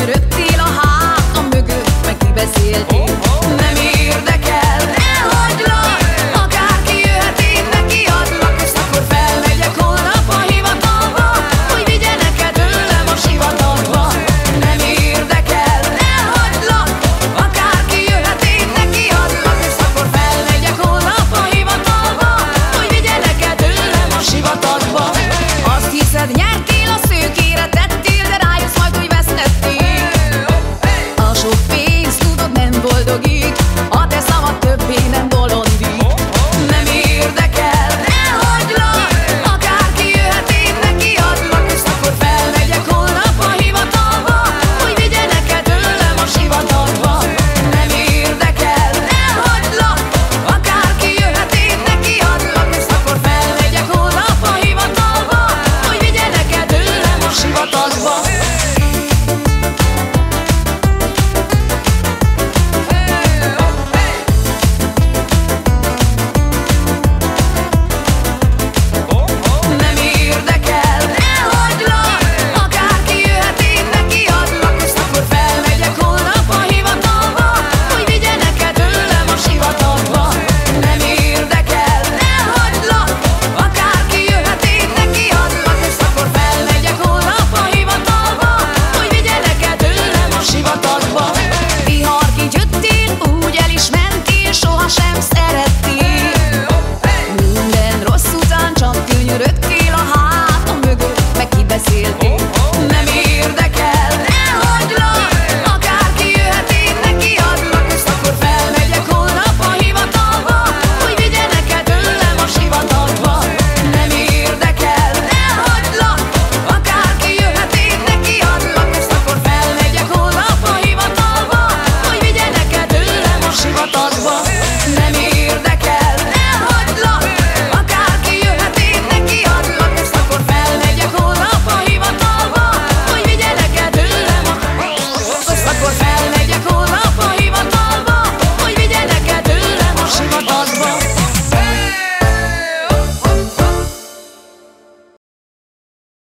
yürüp